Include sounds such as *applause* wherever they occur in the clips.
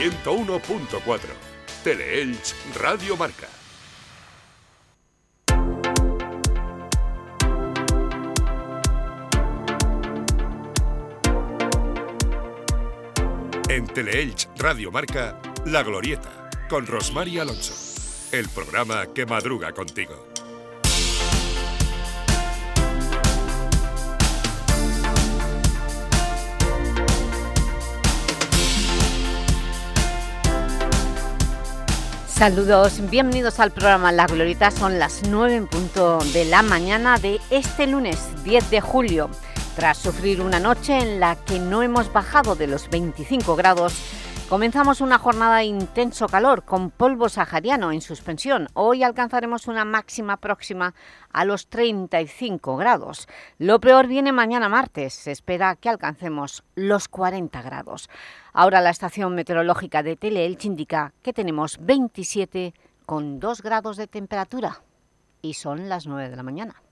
101.4. Teleelch Radio Marca. En Teleelch Radio Marca, La Glorieta, con Rosmar Alonso. El programa que madruga contigo. Saludos, bienvenidos al programa La Glorieta, son las 9 en punto de la mañana de este lunes 10 de julio. Tras sufrir una noche en la que no hemos bajado de los 25 grados, Comenzamos una jornada de intenso calor con polvo sahariano en suspensión. Hoy alcanzaremos una máxima próxima a los 35 grados. Lo peor viene mañana martes. Se espera que alcancemos los 40 grados. Ahora la estación meteorológica de Teleelch indica que tenemos 27,2 grados de temperatura. Y son las 9 de la mañana.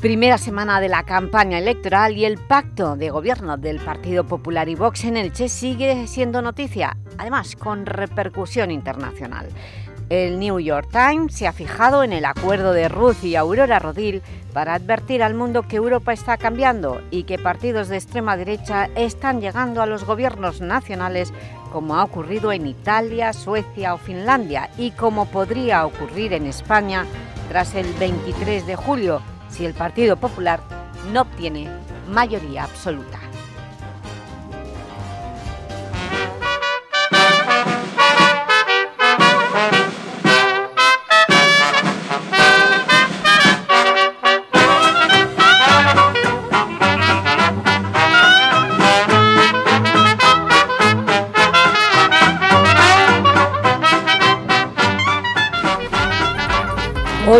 Primera semana de la campaña electoral y el pacto de gobierno del Partido Popular y Vox en Elche sigue siendo noticia, además con repercusión internacional. El New York Times se ha fijado en el acuerdo de Ruth y Aurora Rodil para advertir al mundo que Europa está cambiando y que partidos de extrema derecha están llegando a los gobiernos nacionales como ha ocurrido en Italia, Suecia o Finlandia y como podría ocurrir en España tras el 23 de julio si el Partido Popular no obtiene mayoría absoluta.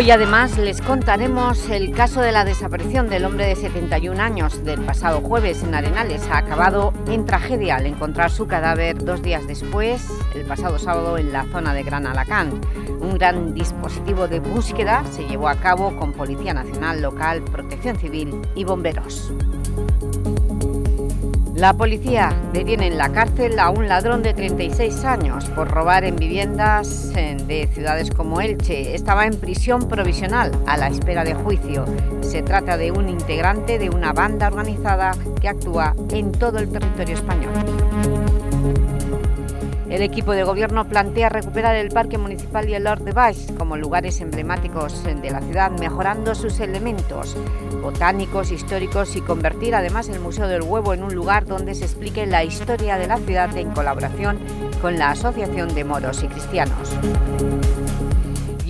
Hoy además les contaremos el caso de la desaparición del hombre de 71 años del pasado jueves en Arenales. Ha acabado en tragedia al encontrar su cadáver dos días después, el pasado sábado, en la zona de Gran Alacán. Un gran dispositivo de búsqueda se llevó a cabo con Policía Nacional, Local, Protección Civil y bomberos. La policía detiene en la cárcel a un ladrón de 36 años por robar en viviendas de ciudades como Elche. Estaba en prisión provisional a la espera de juicio. Se trata de un integrante de una banda organizada que actúa en todo el territorio español. El equipo de gobierno plantea recuperar el Parque Municipal y el Lord de como lugares emblemáticos de la ciudad, mejorando sus elementos botánicos, históricos y convertir además el Museo del Huevo en un lugar donde se explique la historia de la ciudad en colaboración con la Asociación de Moros y Cristianos.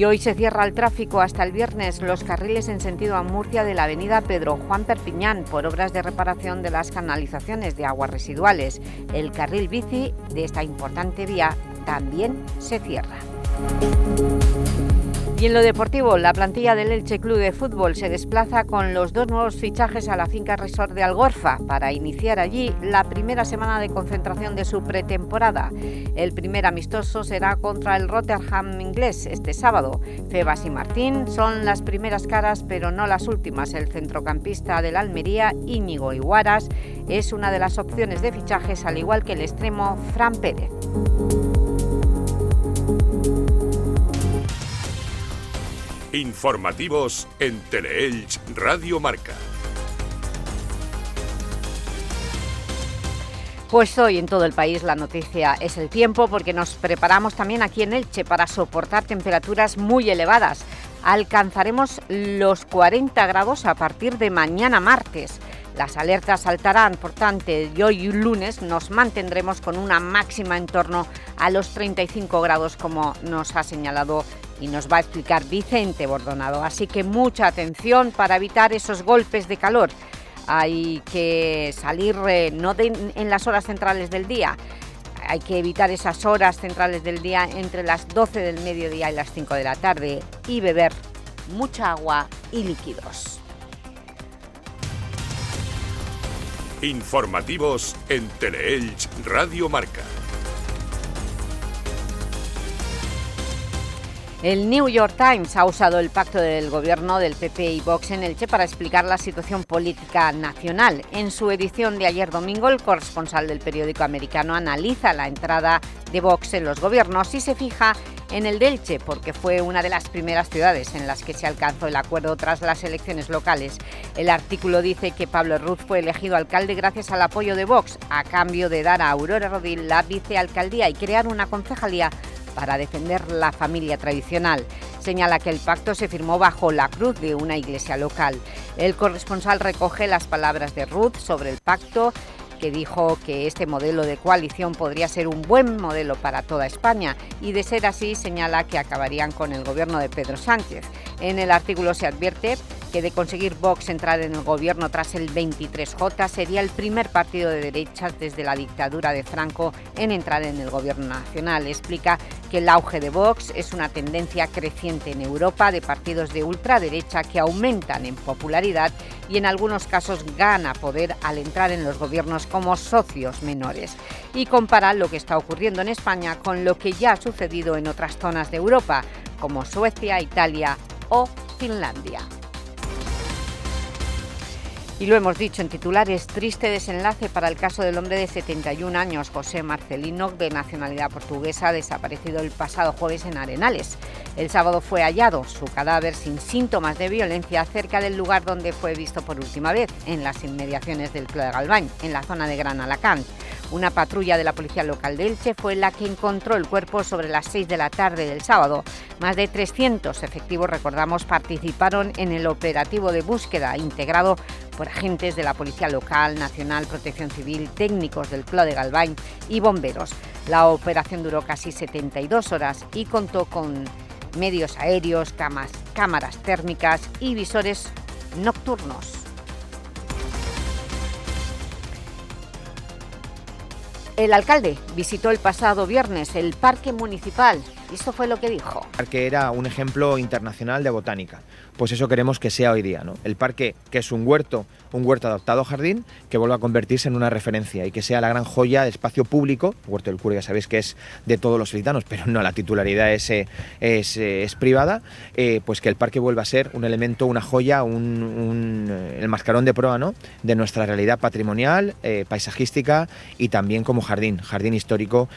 Y hoy se cierra el tráfico hasta el viernes los carriles en sentido a Murcia de la avenida Pedro Juan Perpiñán por obras de reparación de las canalizaciones de aguas residuales. El carril bici de esta importante vía también se cierra. Y en lo deportivo, la plantilla del Elche Club de Fútbol se desplaza con los dos nuevos fichajes a la finca Resort de Algorfa para iniciar allí la primera semana de concentración de su pretemporada. El primer amistoso será contra el Rotterdam inglés este sábado. Febas y Martín son las primeras caras, pero no las últimas. El centrocampista del Almería, Íñigo Iguaras, es una de las opciones de fichajes, al igual que el extremo Fran Pérez. Informativos en Teleelch Radio Marca. Pues hoy en todo el país la noticia es el tiempo porque nos preparamos también aquí en Elche para soportar temperaturas muy elevadas. Alcanzaremos los 40 grados a partir de mañana martes. Las alertas saltarán, por tanto, y hoy lunes nos mantendremos con una máxima en torno a los 35 grados como nos ha señalado y nos va a explicar Vicente Bordonado. Así que mucha atención para evitar esos golpes de calor. Hay que salir eh, no en las horas centrales del día, hay que evitar esas horas centrales del día entre las 12 del mediodía y las 5 de la tarde y beber mucha agua y líquidos. Informativos en Teleelch Radio Marca. El New York Times ha usado el pacto del gobierno del PP y Vox en Elche para explicar la situación política nacional. En su edición de ayer domingo, el corresponsal del periódico americano analiza la entrada de Vox en los gobiernos y se fija en el Delche, porque fue una de las primeras ciudades en las que se alcanzó el acuerdo tras las elecciones locales. El artículo dice que Pablo Ruz fue elegido alcalde gracias al apoyo de Vox, a cambio de dar a Aurora Rodil la vicealcaldía y crear una concejalía para defender la familia tradicional. Señala que el pacto se firmó bajo la cruz de una iglesia local. El corresponsal recoge las palabras de Ruth sobre el pacto que dijo que este modelo de coalición podría ser un buen modelo para toda España y de ser así señala que acabarían con el gobierno de Pedro Sánchez. En el artículo se advierte que de conseguir Vox entrar en el gobierno tras el 23J sería el primer partido de derechas desde la dictadura de Franco en entrar en el gobierno nacional. Explica que el auge de Vox es una tendencia creciente en Europa de partidos de ultraderecha que aumentan en popularidad y en algunos casos gana poder al entrar en los gobiernos como socios menores. Y compara lo que está ocurriendo en España con lo que ya ha sucedido en otras zonas de Europa, como Suecia, Italia o Finlandia. Y lo hemos dicho en titulares, triste desenlace para el caso del hombre de 71 años, José Marcelino, de nacionalidad portuguesa, desaparecido el pasado jueves en Arenales. El sábado fue hallado su cadáver sin síntomas de violencia cerca del lugar donde fue visto por última vez, en las inmediaciones del Club de Galván, en la zona de Gran Alacant. Una patrulla de la policía local de Elche fue la que encontró el cuerpo sobre las 6 de la tarde del sábado. Más de 300 efectivos, recordamos, participaron en el operativo de búsqueda integrado por agentes de la Policía Local, Nacional, Protección Civil, técnicos del Club de Galván y bomberos. La operación duró casi 72 horas y contó con medios aéreos, cámaras térmicas y visores nocturnos. El alcalde visitó el pasado viernes el Parque Municipal y esto fue lo que dijo. Parque era un ejemplo internacional de botánica pues eso queremos que sea hoy día. ¿no? El parque, que es un huerto, un huerto adaptado a jardín, que vuelva a convertirse en una referencia y que sea la gran joya de espacio público. Huerto del Cura ya sabéis que es de todos los gitanos, pero no, la titularidad es, eh, es, privada, eh, pues que el parque vuelva a ser un elemento, una joya, un, el mascarón de proa ¿no? de nuestra realidad patrimonial, eh, paisajística y también como jardín, jardín histórico.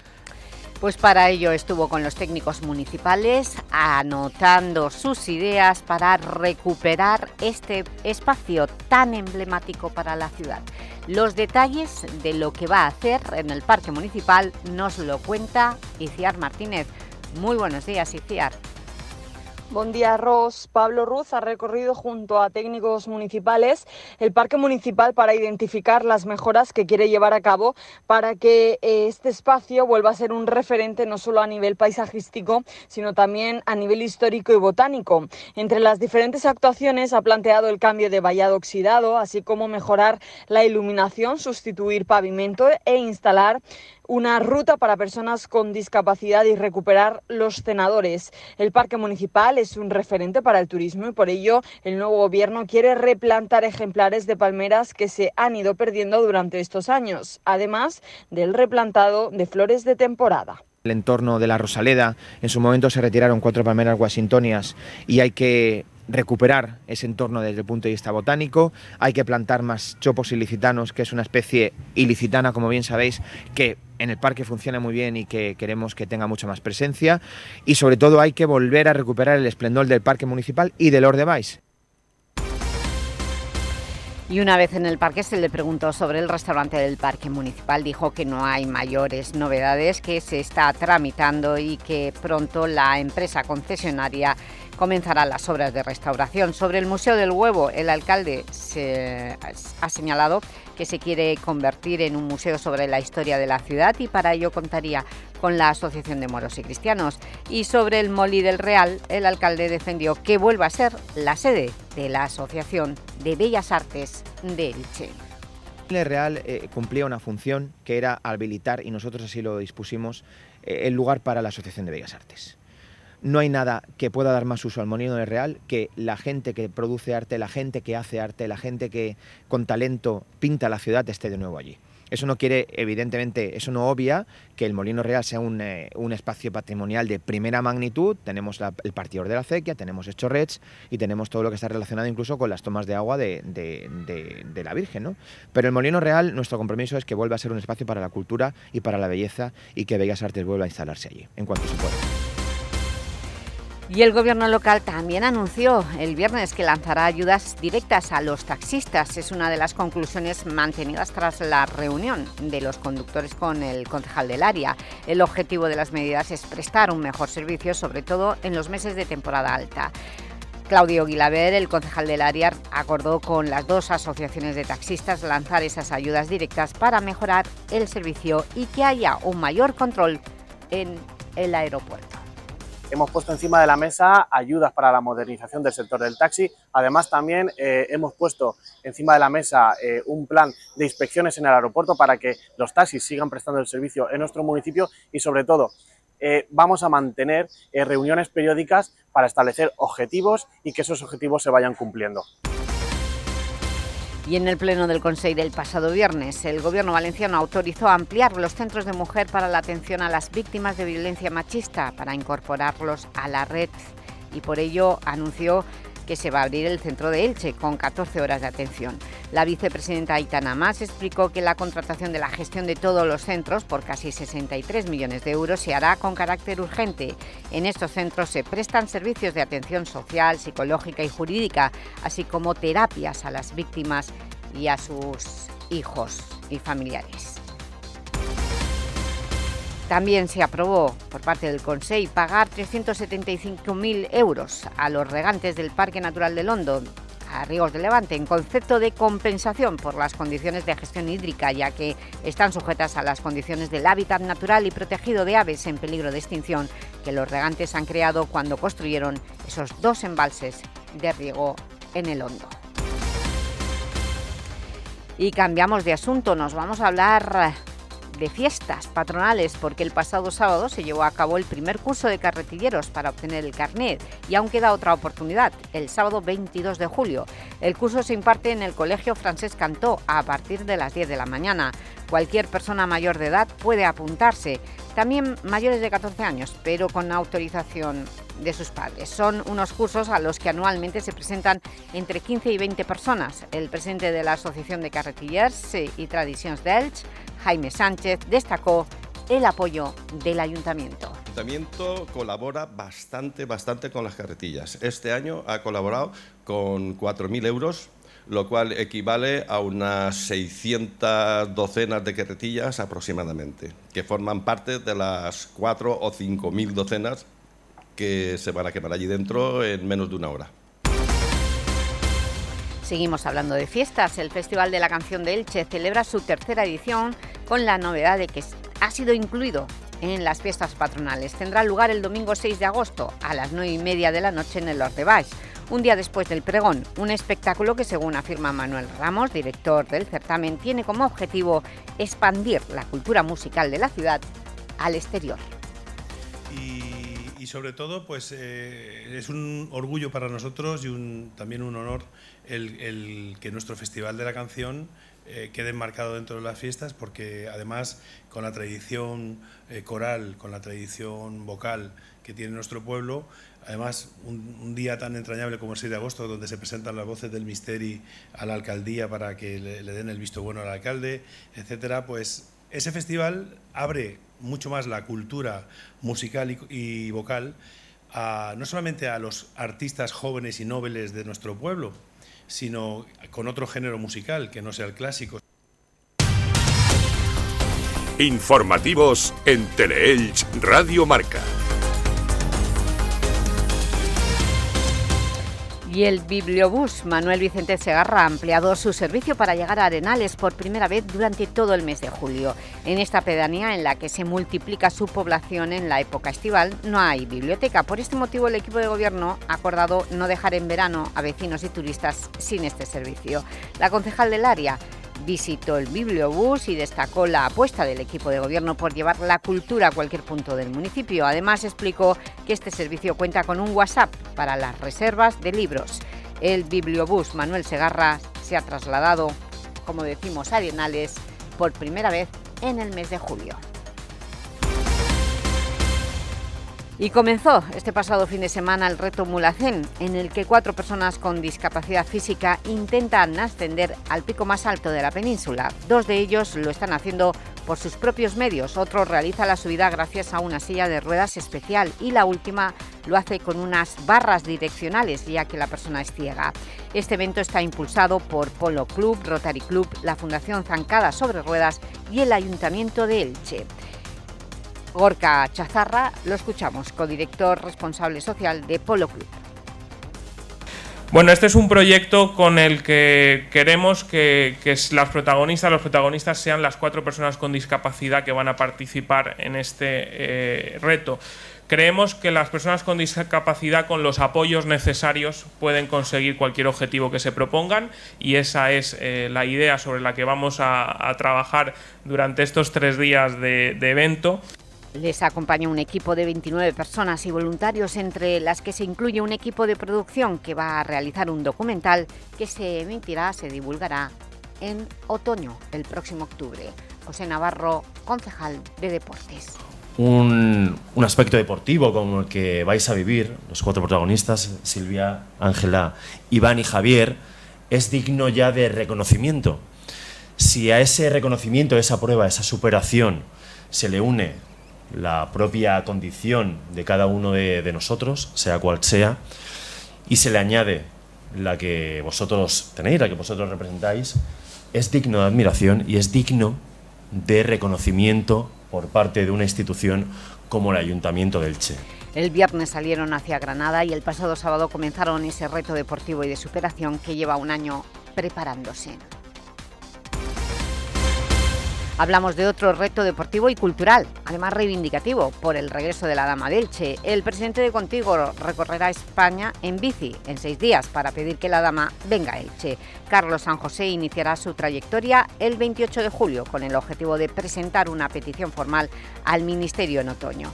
Pues para ello estuvo con los técnicos municipales anotando sus ideas para recuperar este espacio tan emblemático para la ciudad. Los detalles de lo que va a hacer en el Parque Municipal nos lo cuenta Iciar Martínez. Muy buenos días, Iciar. Buen día, Ros. Pablo Ruz ha recorrido junto a técnicos municipales el parque municipal para identificar las mejoras que quiere llevar a cabo para que eh, este espacio vuelva a ser un referente no solo a nivel paisajístico, sino también a nivel histórico y botánico. Entre las diferentes actuaciones ha planteado el cambio de vallado oxidado, así como mejorar la iluminación, sustituir pavimento e instalar una ruta para personas con discapacidad y recuperar los cenadores. El parque municipal es un referente para el turismo y por ello el nuevo gobierno quiere replantar ejemplares de palmeras que se han ido perdiendo durante estos años, además del replantado de flores de temporada el entorno de la Rosaleda. En su momento se retiraron cuatro palmeras washingtonias y hay que recuperar ese entorno desde el punto de vista botánico. Hay que plantar más chopos ilicitanos, que es una especie ilicitana, como bien sabéis, que en el parque funciona muy bien y que queremos que tenga mucha más presencia. Y sobre todo hay que volver a recuperar el esplendor del parque municipal y del Ordebais. Y una vez en el parque se le preguntó sobre el restaurante del parque municipal. Dijo que no hay mayores novedades, que se está tramitando y que pronto la empresa concesionaria comenzará las obras de restauración. Sobre el Museo del Huevo, el alcalde ha señalado que se quiere convertir en un museo sobre la historia de la ciudad y para ello contaría con la Asociación de Moros y Cristianos. Y sobre el Molí del Real, el alcalde defendió que vuelva a ser la sede de la Asociación de Bellas Artes de Elche. El Real eh, cumplía una función que era habilitar, y nosotros así lo dispusimos, eh, el lugar para la Asociación de Bellas Artes. No hay nada que pueda dar más uso al Molino del Real que la gente que produce arte, la gente que hace arte, la gente que con talento pinta la ciudad esté de nuevo allí. Eso no quiere, evidentemente, eso no obvia que el Molino Real sea un, eh, espacio patrimonial de primera magnitud. Tenemos el partidor de la acequia, tenemos Chorrets y tenemos todo lo que está relacionado incluso con las tomas de agua de, de, la Virgen. ¿no? Pero el Molino Real, nuestro compromiso es que vuelva a ser un espacio para la cultura y para la belleza y que Bellas Artes vuelva a instalarse allí, en cuanto se pueda. Y el gobierno local también anunció el viernes que lanzará ayudas directas a los taxistas. Es una de las conclusiones mantenidas tras la reunión de los conductores con el concejal del área. El objetivo de las medidas es prestar un mejor servicio, sobre todo en los meses de temporada alta. Claudio Guilaber, el concejal del área, acordó con las dos asociaciones de taxistas lanzar esas ayudas directas para mejorar el servicio y que haya un mayor control en el aeropuerto. Hemos puesto encima de la mesa ayudas para la modernización del sector del taxi. Además, también eh, hemos puesto encima de la mesa eh, un plan de inspecciones en el aeropuerto para que los taxis sigan prestando el servicio en nuestro municipio y, sobre todo, eh, vamos a mantener reuniones periódicas para establecer objetivos y que esos objetivos se vayan cumpliendo. Y en el pleno del Consejo del pasado viernes, el Gobierno valenciano autorizó ampliar los centros de mujer para la atención a las víctimas de violencia machista para incorporarlos a la red. Y por ello anunció que se va a abrir el centro de Elche, con 14 horas de atención. La vicepresidenta Aitana Mas explicó que la contratación de la gestión de todos los centros, por casi 63 millones de euros, se hará con carácter urgente. En estos centros se prestan servicios de atención social, psicológica y jurídica, así como terapias a las víctimas y a sus hijos y familiares. También se aprobó por parte del Consejo pagar 375.000 euros a los regantes del Parque Natural de London, a Ríos de Levante, en concepto de compensación por las condiciones de gestión hídrica, ya que están sujetas a las condiciones del hábitat natural y protegido de aves en peligro de extinción que los regantes han creado cuando construyeron esos dos embalses de riego en el Hondo. Y cambiamos de asunto, nos vamos a hablar de fiestas patronales porque el pasado sábado se llevó a cabo el primer curso de carretilleros para obtener el carnet y aún queda otra oportunidad, el sábado 22 de julio. El curso se imparte en el Colegio Francés Cantó a partir de las 10 de la mañana. Cualquier persona mayor de edad puede apuntarse, también mayores de 14 años, pero con autorización de sus padres. Son unos cursos a los que anualmente se presentan entre 15 y 20 personas. El presidente de la Asociación de Carretillers y Tradiciones de Jaime Sánchez, destacó el apoyo del Ayuntamiento. El Ayuntamiento colabora bastante, bastante con las carretillas. Este año ha colaborado con 4.000 euros lo cual equivale a unas 600 docenas de carretillas aproximadamente, que forman parte de las 4 o 5.000 docenas que se van a quemar allí dentro en menos de una hora. Seguimos hablando de fiestas. El Festival de la Canción de Elche celebra su tercera edición con la novedad de que ha sido incluido en las fiestas patronales. Tendrá lugar el domingo 6 de agosto a las 9 y media de la noche en el Baix, un día después del pregón. Un espectáculo que, según afirma Manuel Ramos, director del certamen, tiene como objetivo expandir la cultura musical de la ciudad al exterior y sobre todo pues eh, es un orgullo para nosotros y un, también un honor el, que nuestro Festival de la Canción eh, quede enmarcado dentro de las fiestas porque además con la tradición eh, coral, con la tradición vocal que tiene nuestro pueblo, además un, día tan entrañable como el 6 de agosto donde se presentan las voces del Misteri a la alcaldía para que le, le den el visto bueno al alcalde, etcétera, pues ese festival abre mucho más la cultura musical y, vocal, no solamente a los artistas jóvenes y nobles de nuestro pueblo, sino con otro género musical que no sea el clásico. Informativos en Teleelch Radio Marca. Y el bibliobús Manuel Vicente Segarra ha ampliado su servicio para llegar a Arenales por primera vez durante todo el mes de julio. En esta pedanía, en la que se multiplica su población en la época estival, no hay biblioteca. Por este motivo, el equipo de gobierno ha acordado no dejar en verano a vecinos y turistas sin este servicio. La concejal del área, visitó el bibliobús y destacó la apuesta del equipo de gobierno por llevar la cultura a cualquier punto del municipio. Además, explicó que este servicio cuenta con un WhatsApp para las reservas de libros. El bibliobús Manuel Segarra se ha trasladado, como decimos, a Arenales por primera vez en el mes de julio. Y comenzó este pasado fin de semana el reto Mulacén, en el que cuatro personas con discapacidad física intentan ascender al pico más alto de la península. Dos de ellos lo están haciendo por sus propios medios, otro realiza la subida gracias a una silla de ruedas especial y la última lo hace con unas barras direccionales, ya que la persona es ciega. Este evento está impulsado por Polo Club, Rotary Club, la Fundación Zancada sobre Ruedas y el Ayuntamiento de Elche. Gorka Chazarra, lo escuchamos, codirector responsable social de Polo Club. Bueno, este es un proyecto con el que queremos que, las protagonistas, los protagonistas sean las cuatro personas con discapacidad que van a participar en este eh, reto. Creemos que las personas con discapacidad, con los apoyos necesarios, pueden conseguir cualquier objetivo que se propongan y esa es eh, la idea sobre la que vamos a, trabajar durante estos tres días de evento. Les acompaña un equipo de 29 personas y voluntarios, entre las que se incluye un equipo de producción que va a realizar un documental que se emitirá, se divulgará en otoño, el próximo octubre. José Navarro, concejal de Deportes. Un, aspecto deportivo como el que vais a vivir, los cuatro protagonistas, Silvia, Ángela, Iván y Javier, es digno ya de reconocimiento. Si a ese reconocimiento, esa prueba, esa superación, se le une la propia condición de cada uno de, nosotros, sea cual sea, y se le añade la que vosotros tenéis, la que vosotros representáis, es digno de admiración y es digno de reconocimiento por parte de una institución como el Ayuntamiento del Che. El viernes salieron hacia Granada y el pasado sábado comenzaron ese reto deportivo y de superación que lleva un año preparándose. Hablamos de otro reto deportivo y cultural, además reivindicativo, por el regreso de la Dama delche El presidente de Contigo recorrerá España en bici en seis días para pedir que la Dama venga a Elche. Carlos San José iniciará su trayectoria el 28 de julio con el objetivo de presentar una petición formal al Ministerio en otoño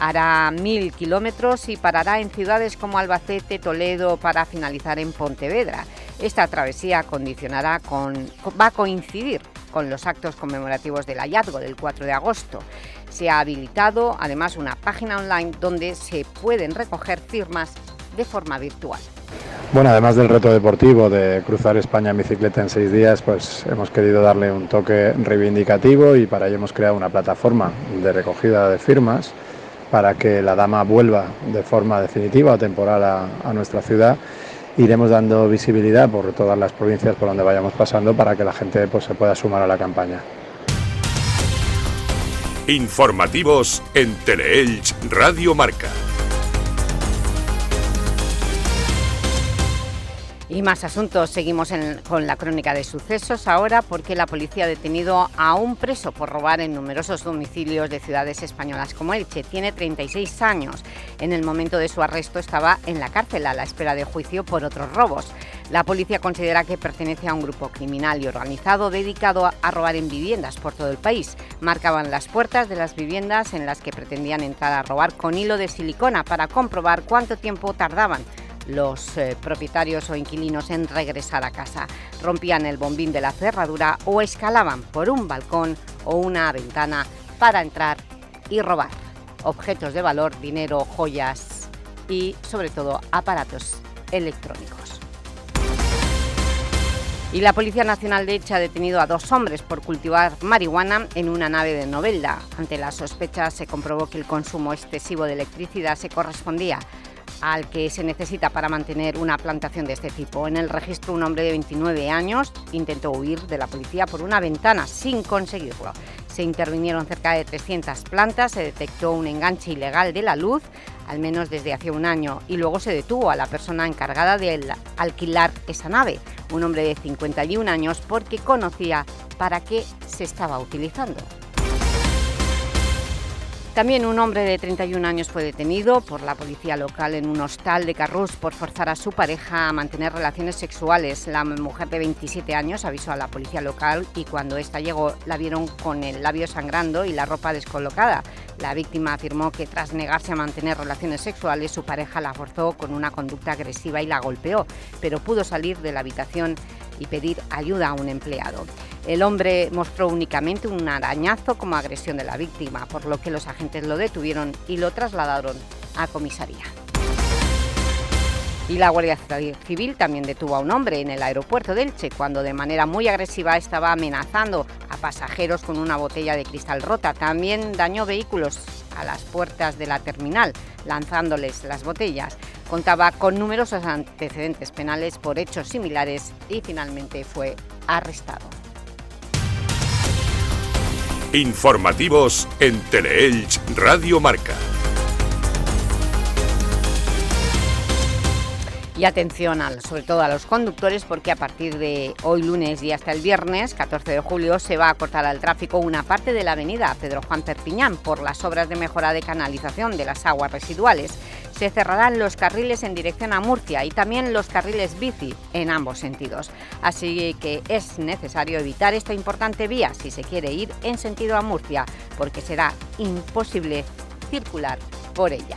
hará mil kilómetros y parará en ciudades como Albacete, Toledo, para finalizar en Pontevedra. Esta travesía condicionará con, va a coincidir con los actos conmemorativos del hallazgo del 4 de agosto. Se ha habilitado además una página online donde se pueden recoger firmas de forma virtual. Bueno, además del reto deportivo de cruzar España en bicicleta en seis días, pues hemos querido darle un toque reivindicativo y para ello hemos creado una plataforma de recogida de firmas para que la dama vuelva de forma definitiva o temporal a, a nuestra ciudad iremos dando visibilidad por todas las provincias por donde vayamos pasando para que la gente pues, se pueda sumar a la campaña. Informativos en Teleelch Radio Marca. Y más asuntos, seguimos con la crónica de sucesos ahora porque la policía ha detenido a un preso por robar en numerosos domicilios de ciudades españolas como Elche. Tiene 36 años. En el momento de su arresto estaba en la cárcel a la espera de juicio por otros robos. La policía considera que pertenece a un grupo criminal y organizado dedicado a robar en viviendas por todo el país. Marcaban las puertas de las viviendas en las que pretendían entrar a robar con hilo de silicona para comprobar cuánto tiempo tardaban los eh, propietarios o inquilinos en regresar a casa. Rompían el bombín de la cerradura o escalaban por un balcón o una ventana para entrar y robar objetos de valor, dinero, joyas y, sobre todo, aparatos electrónicos. Y la Policía Nacional de Elche ha detenido a dos hombres por cultivar marihuana en una nave de Novelda. Ante las sospechas se comprobó que el consumo excesivo de electricidad se correspondía al que se necesita para mantener una plantación de este tipo. En el registro, un hombre de 29 años intentó huir de la policía por una ventana sin conseguirlo. Se intervinieron cerca de 300 plantas, se detectó un enganche ilegal de la luz, al menos desde hace un año, y luego se detuvo a la persona encargada de alquilar esa nave, un hombre de 51 años, porque conocía para qué se estaba utilizando. También un hombre de 31 años fue detenido por la policía local en un hostal de Carrús por forzar a su pareja a mantener relaciones sexuales. La mujer de 27 años avisó a la policía local y cuando ésta llegó la vieron con el labio sangrando y la ropa descolocada. La víctima afirmó que tras negarse a mantener relaciones sexuales su pareja la forzó con una conducta agresiva y la golpeó, pero pudo salir de la habitación y pedir ayuda a un empleado. El hombre mostró únicamente un arañazo como agresión de la víctima, por lo que los agentes lo detuvieron y lo trasladaron a comisaría. Y la Guardia Civil también detuvo a un hombre en el aeropuerto de Elche cuando de manera muy agresiva estaba amenazando a pasajeros con una botella de cristal rota. También dañó vehículos a las puertas de la terminal, lanzándoles las botellas. Contaba con numerosos antecedentes penales por hechos similares y finalmente fue arrestado. Informativos en Teleelch Radio Marca. Y atención sobre todo a los conductores porque a partir de hoy lunes y hasta el viernes 14 de julio se va a cortar al tráfico una parte de la avenida Pedro Juan Perpiñán por las obras de mejora de canalización de las aguas residuales. Se cerrarán los carriles en dirección a Murcia y también los carriles bici en ambos sentidos. Así que es necesario evitar esta importante vía si se quiere ir en sentido a Murcia porque será imposible circular por ella.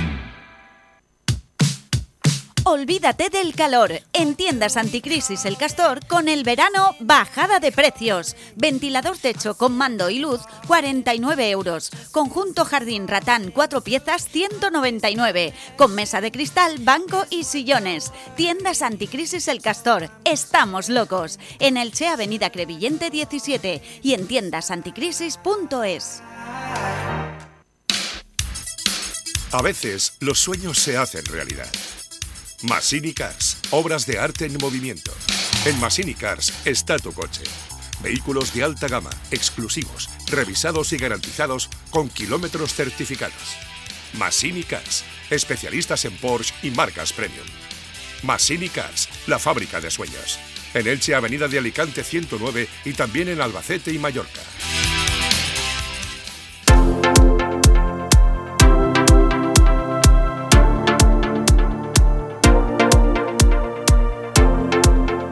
Olvídate del calor. En tiendas anticrisis El Castor, con el verano, bajada de precios. Ventilador techo con mando y luz, 49 euros. Conjunto jardín ratán, 4 piezas, 199. Con mesa de cristal, banco y sillones. Tiendas anticrisis El Castor. Estamos locos. En el Che Avenida Crevillente 17 y en tiendasanticrisis.es. A veces los sueños se hacen realidad. Masini Cars, obras de arte en movimiento. En Masini Cars está tu coche. Vehículos de alta gama, exclusivos, revisados y garantizados con kilómetros certificados. Masini Cars, especialistas en Porsche y marcas premium. Masini Cars, la fábrica de sueños. En Elche, Avenida de Alicante 109 y también en Albacete y Mallorca.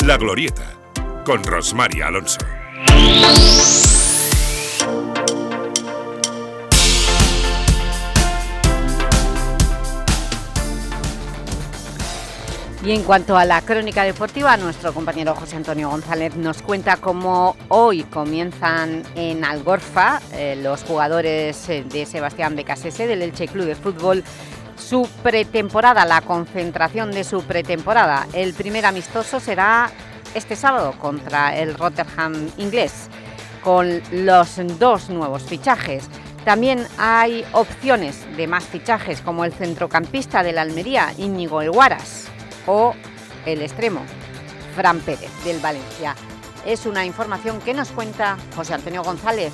La Glorieta, con Rosmaria Alonso. Y en cuanto a la crónica deportiva, nuestro compañero José Antonio González nos cuenta cómo hoy comienzan en Algorfa eh, los jugadores eh, de Sebastián Becasese del Elche Club de Fútbol su pretemporada, la concentración de su pretemporada. El primer amistoso será este sábado contra el Rotterdam inglés, con los dos nuevos fichajes. También hay opciones de más fichajes, como el centrocampista de la Almería, Íñigo Elguaras, o el extremo, Fran Pérez, del Valencia. Es una información que nos cuenta José Antonio González.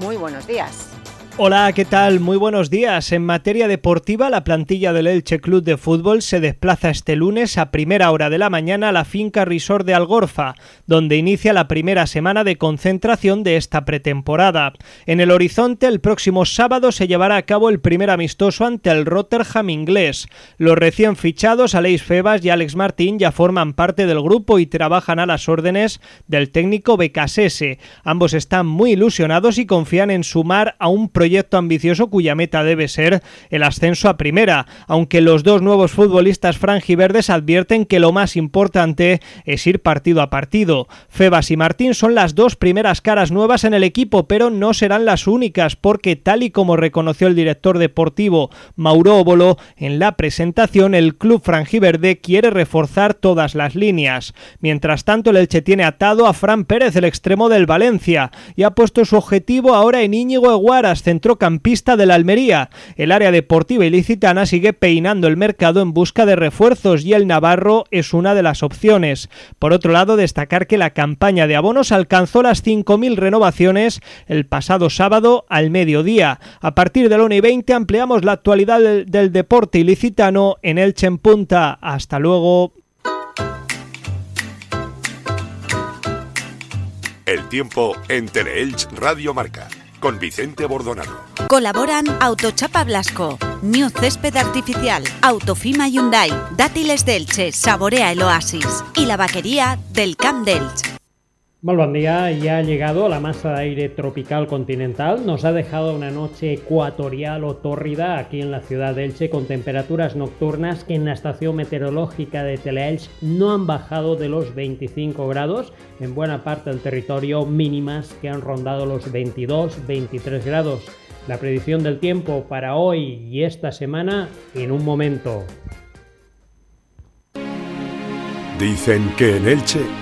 Muy buenos días. Hola, ¿qué tal? Muy buenos días. En materia deportiva, la plantilla del Elche Club de Fútbol se desplaza este lunes a primera hora de la mañana a la finca Resort de Algorfa, donde inicia la primera semana de concentración de esta pretemporada. En el horizonte, el próximo sábado se llevará a cabo el primer amistoso ante el Rotterdam inglés. Los recién fichados Aleix Febas y Alex Martín ya forman parte del grupo y trabajan a las órdenes del técnico Becasese. Ambos están muy ilusionados y confían en sumar a un proyecto ambicioso cuya meta debe ser el ascenso a primera, aunque los dos nuevos futbolistas franjiverdes advierten que lo más importante es ir partido a partido. Febas y Martín son las dos primeras caras nuevas en el equipo, pero no serán las únicas, porque tal y como reconoció el director deportivo Mauro Óbolo en la presentación, el club franjiverde quiere reforzar todas las líneas. Mientras tanto, el Elche tiene atado a Fran Pérez, el extremo del Valencia, y ha puesto su objetivo ahora en Íñigo Eguaras, centrocampista de la Almería. El área deportiva ilicitana sigue peinando el mercado en busca de refuerzos y el Navarro es una de las opciones. Por otro lado, destacar que la campaña de abonos alcanzó las 5.000 renovaciones el pasado sábado al mediodía. A partir del 1 y 20 ampliamos la actualidad del, del deporte ilicitano en Elche en Punta. Hasta luego. El tiempo en Teleelch Radio Marca con Vicente Bordonado. Colaboran Autochapa Blasco, New Césped Artificial, Autofima Hyundai, Dátiles Delche, Saborea el Oasis y la vaquería del Camp Delche. Muy buen día, ya ha llegado la masa de aire tropical continental, nos ha dejado una noche ecuatorial o tórrida aquí en la ciudad de Elche con temperaturas nocturnas que en la estación meteorológica de Teleelch no han bajado de los 25 grados, en buena parte del territorio mínimas que han rondado los 22-23 grados. La predicción del tiempo para hoy y esta semana en un momento. Dicen que en Elche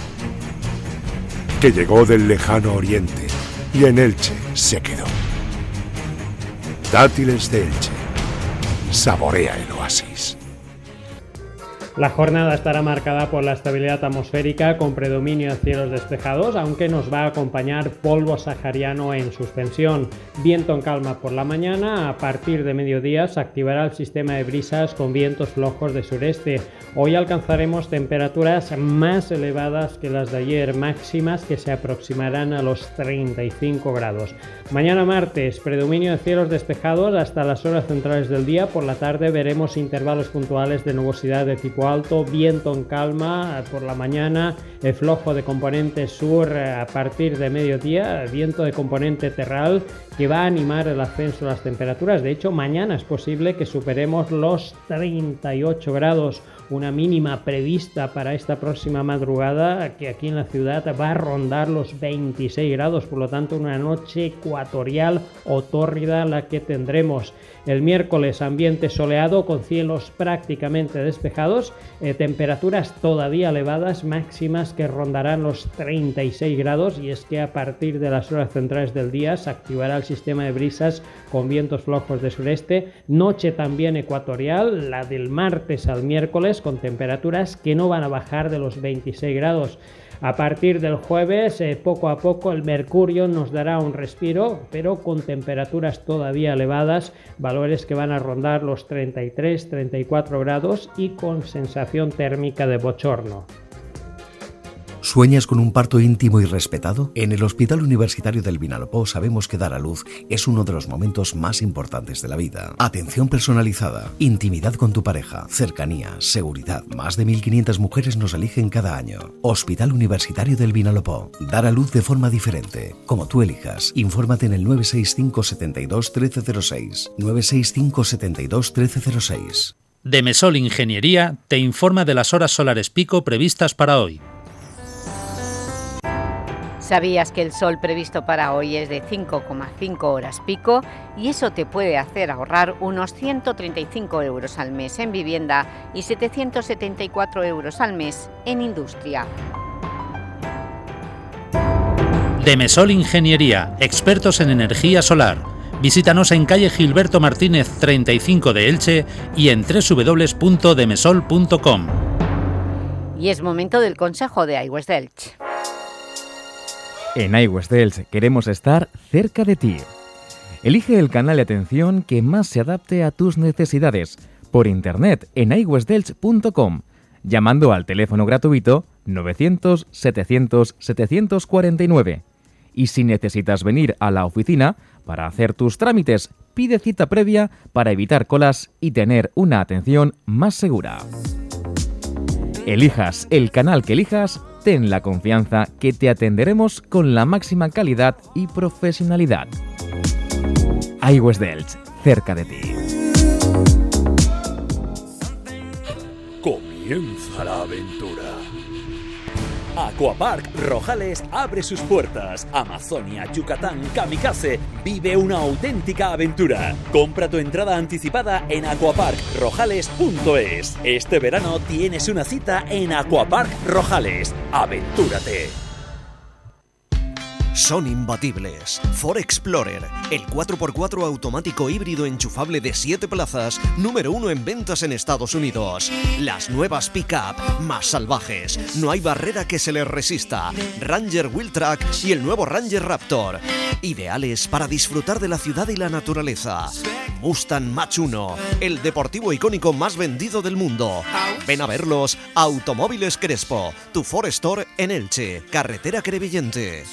que llegó del lejano oriente y en Elche se quedó. Dátiles de Elche. Saborea el oasis. La jornada estará marcada por la estabilidad atmosférica con predominio de cielos despejados, aunque nos va a acompañar polvo sahariano en suspensión. Viento en calma por la mañana, a partir de mediodía se activará el sistema de brisas con vientos flojos de sureste. Hoy alcanzaremos temperaturas más elevadas que las de ayer, máximas que se aproximarán a los 35 grados. Mañana martes, predominio de cielos despejados hasta las horas centrales del día. Por la tarde veremos intervalos puntuales de nubosidad de tipo alto, viento en calma por la mañana, el flojo de componente sur a partir de mediodía, viento de componente terral que va a animar el ascenso de las temperaturas. De hecho, mañana es posible que superemos los 38 grados una mínima prevista para esta próxima madrugada que aquí en la ciudad va a rondar los 26 grados, por lo tanto una noche ecuatorial o tórrida la que tendremos. El miércoles ambiente soleado con cielos prácticamente despejados, eh, temperaturas todavía elevadas, máximas que rondarán los 36 grados y es que a partir de las horas centrales del día se activará el sistema de brisas con vientos flojos de sureste, noche también ecuatorial, la del martes al miércoles con temperaturas que no van a bajar de los 26 grados. A partir del jueves, eh, poco a poco, el mercurio nos dará un respiro, pero con temperaturas todavía elevadas, valores que van a rondar los 33-34 grados y con sensación térmica de bochorno. ¿Sueñas con un parto íntimo y respetado? En el Hospital Universitario del Vinalopó sabemos que dar a luz es uno de los momentos más importantes de la vida. Atención personalizada, intimidad con tu pareja, cercanía, seguridad. Más de 1.500 mujeres nos eligen cada año. Hospital Universitario del Vinalopó. Dar a luz de forma diferente. Como tú elijas. Infórmate en el 965 72 1306. 965 72 1306. Demesol Ingeniería te informa de las horas solares pico previstas para hoy. ¿Sabías que el sol previsto para hoy es de 5,5 horas pico? Y eso te puede hacer ahorrar unos 135 euros al mes en vivienda y 774 euros al mes en industria. Demesol Ingeniería, expertos en energía solar. Visítanos en calle Gilberto Martínez 35 de Elche y en www.demesol.com. Y es momento del consejo de iWest Elche. En iWest queremos estar cerca de ti. Elige el canal de atención que más se adapte a tus necesidades por internet en iwestdelch.com, llamando al teléfono gratuito 900 700 749. Y si necesitas venir a la oficina para hacer tus trámites, pide cita previa para evitar colas y tener una atención más segura. Elijas el canal que elijas, ten la confianza que te atenderemos con la máxima calidad y profesionalidad. iWest Delch, cerca de ti. Comienza la aventura. Aquapark Rojales abre sus puertas. Amazonia, Yucatán, Kamikaze. Vive una auténtica aventura. Compra tu entrada anticipada en aquaparkrojales.es. Este verano tienes una cita en Aquapark Rojales. Aventúrate. Son imbatibles. Ford Explorer, el 4x4 automático híbrido enchufable de 7 plazas, número uno en ventas en Estados Unidos. Las nuevas pick-up, más salvajes, no hay barrera que se les resista. Ranger Wheeltrack y el nuevo Ranger Raptor. Ideales para disfrutar de la ciudad y la naturaleza. Mustang Mach 1, el deportivo icónico más vendido del mundo. Ven a verlos, Automóviles Crespo, tu Ford Store en Elche, carretera Crevillente.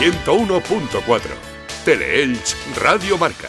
101.4 Teleelch Radio Marca.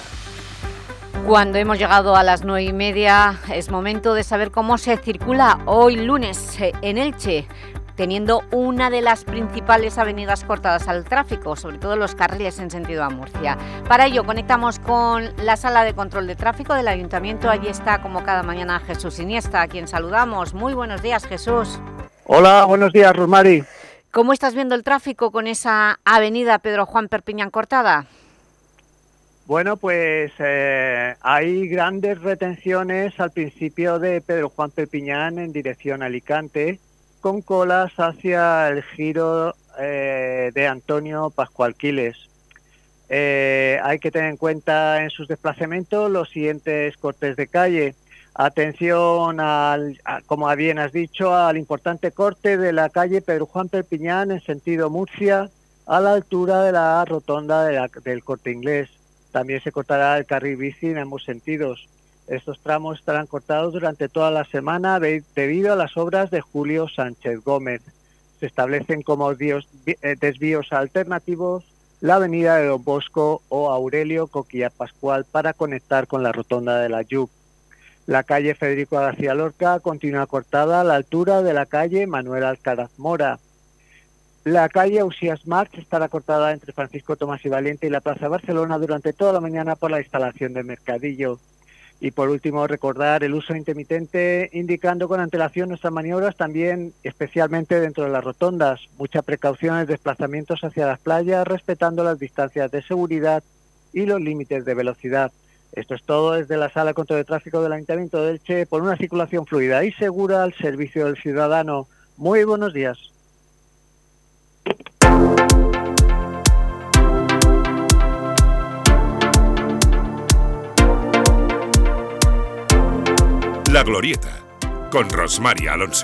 Cuando hemos llegado a las nueve y media es momento de saber cómo se circula hoy lunes eh, en Elche teniendo una de las principales avenidas cortadas al tráfico, sobre todo los carriles en sentido a Murcia. Para ello conectamos con la sala de control de tráfico del Ayuntamiento. Allí está, como cada mañana, Jesús Iniesta, a quien saludamos. Muy buenos días, Jesús. Hola, buenos días, Rosmari. ¿Cómo estás viendo el tráfico con esa avenida Pedro Juan Perpiñán cortada? Bueno, pues eh, hay grandes retenciones al principio de Pedro Juan Perpiñán en dirección a Alicante, con colas hacia el giro eh, de Antonio Pascual Quiles. Eh, hay que tener en cuenta en sus desplazamientos los siguientes cortes de calle. Atención, al, como bien has dicho, al importante corte de la calle Pedro Juan Perpiñán en sentido Murcia, a la altura de la rotonda del corte inglés. También se cortará el carril bici en ambos sentidos. Estos tramos estarán cortados durante toda la semana debido a las obras de Julio Sánchez Gómez. Se establecen como eh, desvíos alternativos la avenida de Don Bosco o Aurelio Coquilla Pascual para conectar con la rotonda de la Yuc. La calle Federico García Lorca continúa cortada a la altura de la calle Manuel Alcaraz Mora. La calle Usías March estará cortada entre Francisco Tomás y Valiente y la Plaza Barcelona durante toda la mañana por la instalación de Mercadillo. Y por último, recordar el uso intermitente, indicando con antelación nuestras maniobras también, especialmente dentro de las rotondas. Mucha precaución en desplazamientos hacia las playas, respetando las distancias de seguridad y los límites de velocidad. Esto es todo desde la Sala de Control de Tráfico del Ayuntamiento de Elche por una circulación fluida y segura al servicio del ciudadano. Muy buenos días. La Glorieta, con Rosmary Alonso.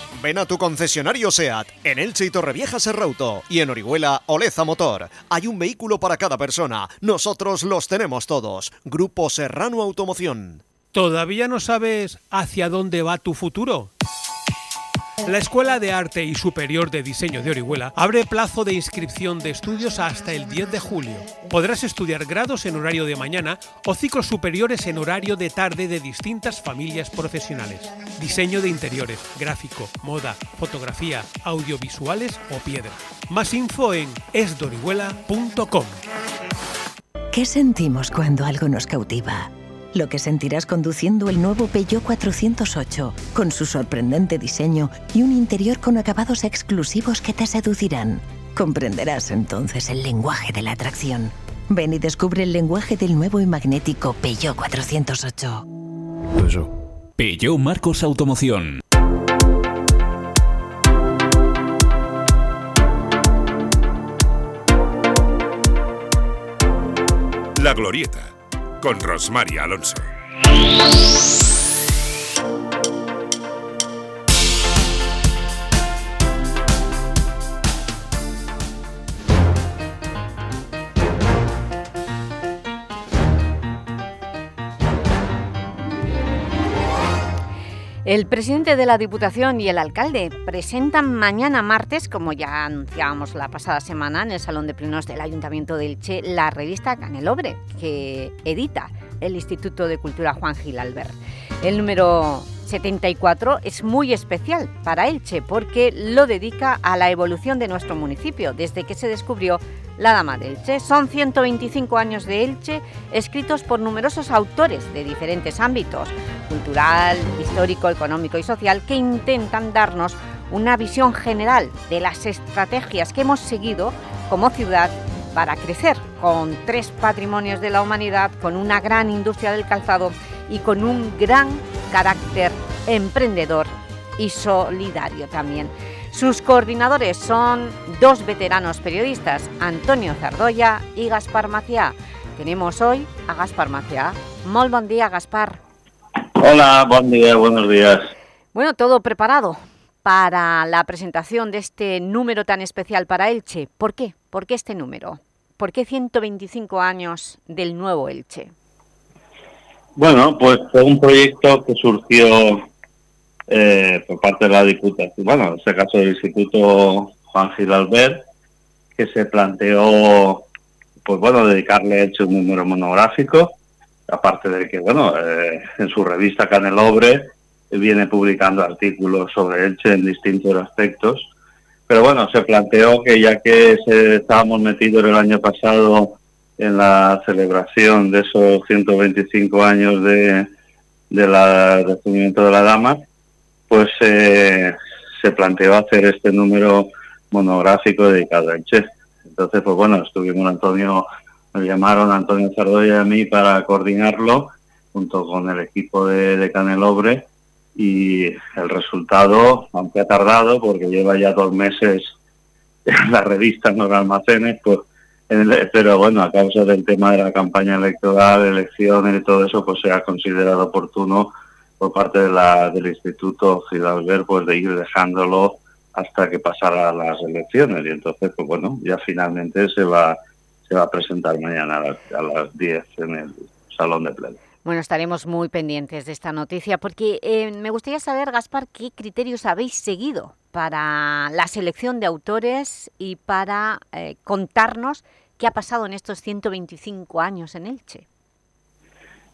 Ven a tu concesionario SEAT, en Elche y Torrevieja Serrauto, y en Orihuela Oleza Motor. Hay un vehículo para cada persona. Nosotros los tenemos todos. Grupo Serrano Automoción. ¿Todavía no sabes hacia dónde va tu futuro? La Escuela de Arte y Superior de Diseño de Orihuela abre plazo de inscripción de estudios hasta el 10 de julio. Podrás estudiar grados en horario de mañana o ciclos superiores en horario de tarde de distintas familias profesionales. Diseño de interiores, gráfico, moda, fotografía, audiovisuales o piedra. Más info en esdorihuela.com. ¿Qué sentimos cuando algo nos cautiva? Lo que sentirás conduciendo el nuevo Peugeot 408, con su sorprendente diseño y un interior con acabados exclusivos que te seducirán. Comprenderás entonces el lenguaje de la atracción. Ven y descubre el lenguaje del nuevo y magnético Peugeot 408. Peugeot Marcos Automoción. La Glorieta con Rosmary Alonso. El presidente de la Diputación y el alcalde presentan mañana martes, como ya anunciábamos la pasada semana en el Salón de Plenos del Ayuntamiento de Elche, la revista Canelobre, que edita el Instituto de Cultura Juan Gil Albert. El número 74 es muy especial para Elche porque lo dedica a la evolución de nuestro municipio desde que se descubrió la Dama de Elche. Son 125 años de Elche escritos por numerosos autores de diferentes ámbitos, cultural, histórico, económico y social, que intentan darnos una visión general de las estrategias que hemos seguido como ciudad para crecer, con tres patrimonios de la humanidad, con una gran industria del calzado y con un gran carácter emprendedor y solidario también. Sus coordinadores son dos veteranos periodistas, Antonio Zardoya y Gaspar Maciá. Tenemos hoy a Gaspar Maciá. Muy buen día, Gaspar. Hola, buen día, buenos días. Bueno, todo preparado para la presentación de este número tan especial para Elche. ¿Por qué? ¿Por qué este número? ¿Por qué 125 años del nuevo Elche? Bueno, pues fue un proyecto que surgió eh, por parte de la Diputación, bueno, en este caso del Instituto Juan Gil Albert, que se planteó, pues bueno, dedicarle hecho un número monográfico, aparte de que, bueno, eh, en su revista Canelobre viene publicando artículos sobre Elche en distintos aspectos, pero bueno, se planteó que ya que estábamos metidos el año pasado en la celebración de esos 125 años de, de la de la dama, pues eh, se planteó hacer este número monográfico dedicado a Elche. Entonces, pues bueno, estuvimos Antonio, me llamaron Antonio Zardoya y a mí para coordinarlo junto con el equipo de, Canelobre y el resultado, aunque ha tardado porque lleva ya dos meses la revista en los almacenes, pues *laughs* pero bueno, a causa del tema de la campaña electoral, elecciones y todo eso, pues se ha considerado oportuno por parte de la, del Instituto Gidalber pues de ir dejándolo hasta que pasara las elecciones y entonces pues bueno ya finalmente se va se va a presentar mañana a las, a las 10 en el salón de pleno. Bueno, estaremos muy pendientes de esta noticia porque eh, me gustaría saber, Gaspar, qué criterios habéis seguido para la selección de autores y para eh, contarnos qué ha pasado en estos 125 años en Elche.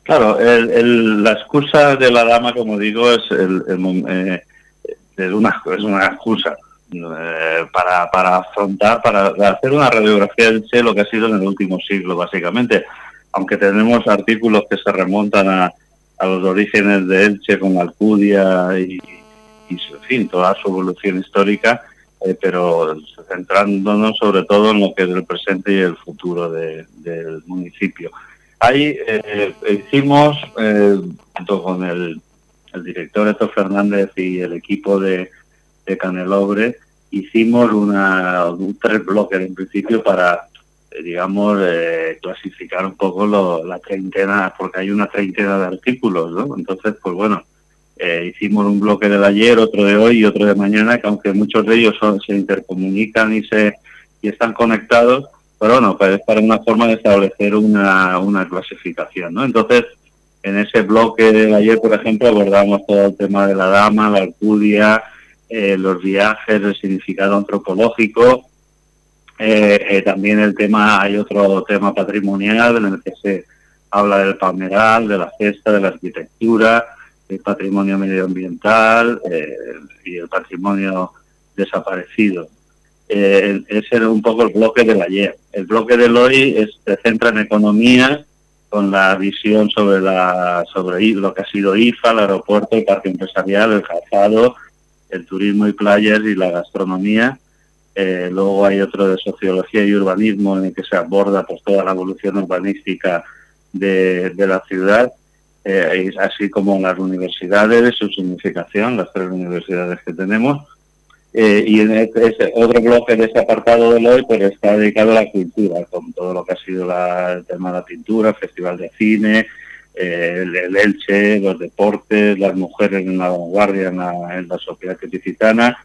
Claro, la excusa de la dama, como digo, es, eh, es, una, excusa eh, para, afrontar, para hacer una radiografía del Che lo que ha sido en el último siglo, básicamente. Aunque tenemos artículos que se remontan a, a los orígenes de Elche con Alcudia y, y, fin, toda su evolución histórica, eh, pero centrándonos sobre todo en lo que es el presente y el futuro del municipio. Ahí eh, hicimos, eh, junto con el, director Héctor Fernández y el equipo de, Canelobre, hicimos una, un tres bloques en principio para, eh, digamos, clasificar un poco la treintena, porque hay una treintena de artículos, ¿no? Entonces, pues bueno, hicimos un bloque del ayer, otro de hoy y otro de mañana, que aunque muchos de ellos se intercomunican y, se, y están conectados, pero bueno, pues es para una forma de establecer una, una clasificación, ¿no? Entonces, en ese bloque de ayer, por ejemplo, abordamos todo el tema de la dama, la alcudia, eh, los viajes, el significado antropológico, eh, eh, también el tema, hay otro tema patrimonial en el que se habla del palmeral, de la cesta, de la arquitectura, el patrimonio medioambiental y el patrimonio desaparecido eh, ese era un poco el bloque del ayer. El bloque del hoy se centra en economía, con la visión sobre la sobre lo que ha sido IFA, el aeropuerto, el parque empresarial, el calzado, el turismo y playas y la gastronomía. Eh, luego hay otro de sociología y urbanismo en el que se aborda pues toda la evolución urbanística de, la ciudad, eh, así como las universidades, su significación, las tres universidades que tenemos eh, y en ese, otro bloque de ese apartado de hoy pues está dedicado a la cultura, con todo lo que ha sido la, el tema de la pintura, festival de cine, eh, el, Elche, los deportes, las mujeres en la vanguardia en la, sociedad criticitana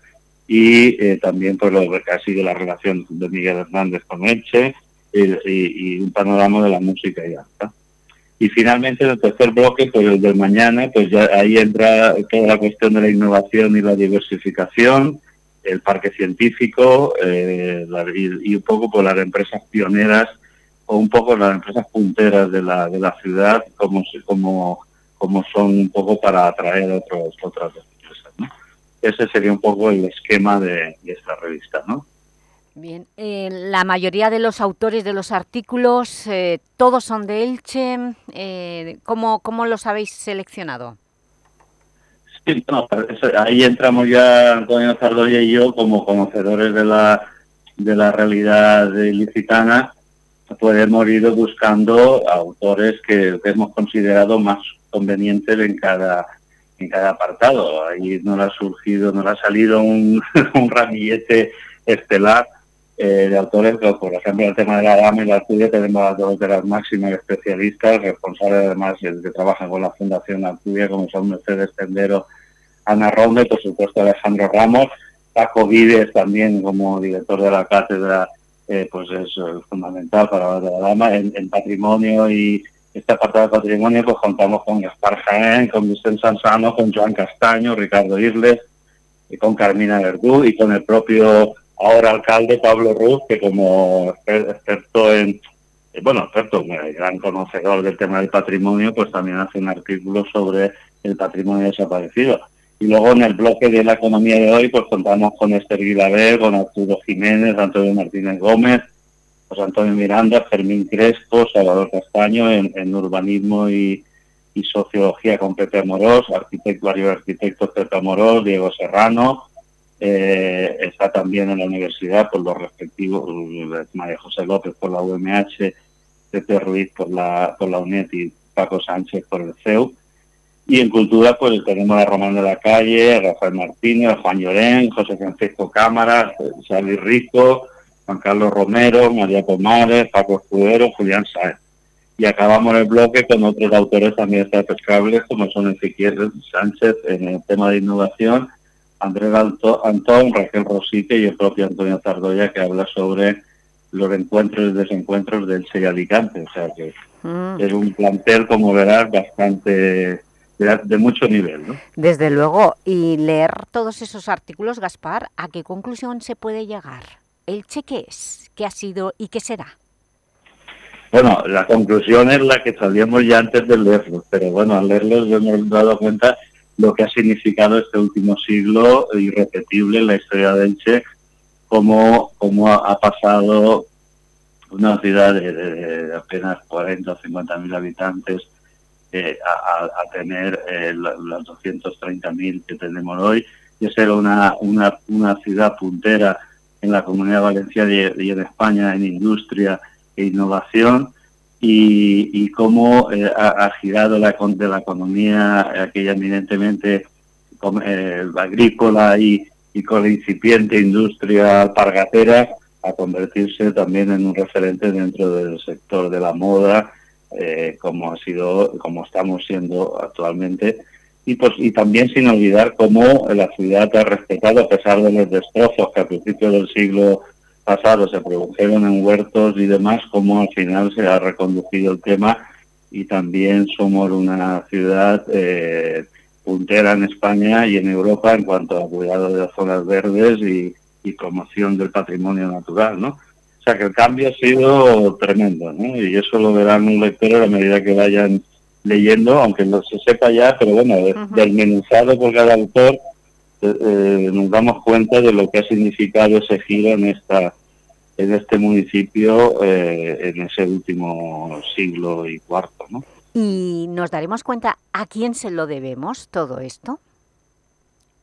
y también pues lo que ha sido la relación de Miguel Hernández con Elche y, un panorama de la música y arte. Y finalmente, el tercer bloque, pues el del mañana, pues ya ahí entra toda la cuestión de la innovación y la diversificación, el parque científico eh, y, un poco por las empresas pioneras o un poco las empresas punteras de la, de la ciudad, como, como, como son un poco para atraer otros, otras empresas. ¿no? Ese sería un poco el esquema de, de esta revista. ¿no? Bien, eh, la mayoría de los autores de los artículos, eh, ¿todos son de Elche? Eh, ¿cómo, ¿Cómo los habéis seleccionado? Ahí entramos ya Antonio Zardoya y yo como conocedores de la, de la realidad ilicitana, pues hemos ido buscando autores que, hemos considerado más convenientes en cada en cada apartado. Ahí no ha surgido, no ha salido un, *laughs* un ramillete estelar eh, de autores, por ejemplo, el tema de la dama y la Alcudia tenemos a dos de las máximas especialistas, responsables además que trabajan con la Fundación Alcudia, como son Mercedes Tendero, Ana Ronde, por supuesto Alejandro Ramos, Paco Vives también como director de la cátedra, eh, pues es fundamental para la dama, en, patrimonio y esta parte del patrimonio pues contamos con Gaspar Jaén, con Vicente Sansano, con Joan Castaño, Ricardo Irles, y con Carmina Verdú y con el propio ahora alcalde Pablo Ruz, que como experto en, bueno, experto, gran conocedor del tema del patrimonio, pues también hace un artículo sobre el patrimonio desaparecido. Y luego en el bloque de la economía de hoy, pues contamos con Esther Guilaber, con Arturo Jiménez, Antonio Martínez Gómez, José Antonio Miranda, Fermín Crespo, Salvador Castaño en, urbanismo y, sociología con Pepe Amorós, arquitecto, varios arquitectos Pepe Amorós, Diego Serrano, eh, está también en la universidad por los respectivos, María José López por la UMH, Pepe Ruiz por la, por la UNED y Paco Sánchez por el CEU. Y en cultura pues tenemos a Román de la Calle, Rafael Martínez, Juan Llorén, José Francisco Cámara, Xavi Rico, Juan Carlos Romero, María Pomares, Paco Escudero, Julián Sáenz. Y acabamos el bloque con otros autores también pescables, como son Ezequiel Sánchez en el tema de innovación Andrés Antón, Raquel Rosique y el propio Antonio Tardoya que habla sobre los encuentros y desencuentros del y Alicante. O sea que mm. es un plantel, como verás, bastante de, mucho nivel. ¿no? Desde luego. Y leer todos esos artículos, Gaspar, ¿a qué conclusión se puede llegar? ¿El cheque es? ¿Qué ha sido y qué será? Bueno, la conclusión es la que sabíamos ya antes de leerlos, pero bueno, al leerlos hemos dado cuenta lo que ha significado este último siglo irrepetible en la historia de Elche, cómo, cómo ha pasado una ciudad de, apenas 40 o 50 mil habitantes eh, a, tener eh, los 230 mil que tenemos hoy, y ser una, una, una ciudad puntera en la comunidad valenciana y en España en industria e innovación, y, cómo eh, ha, girado la, de la economía aquella eminentemente eh, agrícola y, con la incipiente industria pargatera a convertirse también en un referente dentro del sector de la moda, eh, como ha sido, como estamos siendo actualmente, y pues y también sin olvidar cómo la ciudad ha respetado a pesar de los destrozos que a principios del siglo pasado se produjeron en huertos y demás, como al final se ha reconducido el tema y también somos una ciudad eh, puntera en España y en Europa en cuanto a cuidado de las zonas verdes y, promoción del patrimonio natural, ¿no? O sea que el cambio ha sido tremendo, ¿no? Y eso lo verán un lector a medida que vayan leyendo, aunque no se sepa ya, pero bueno, desmenuzado por cada autor, eh, nos damos cuenta de lo que ha significado ese giro en esta en este municipio eh, en ese último siglo y cuarto. ¿no? ¿Y nos daremos cuenta a quién se lo debemos todo esto?